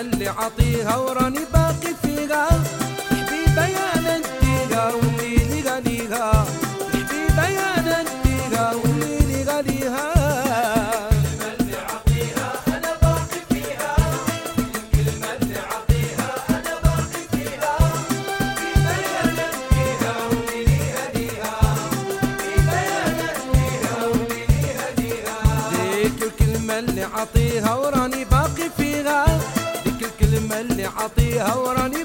اللي عطيها وراني باقي فيها. حبيبة يا اللي عطيها وراني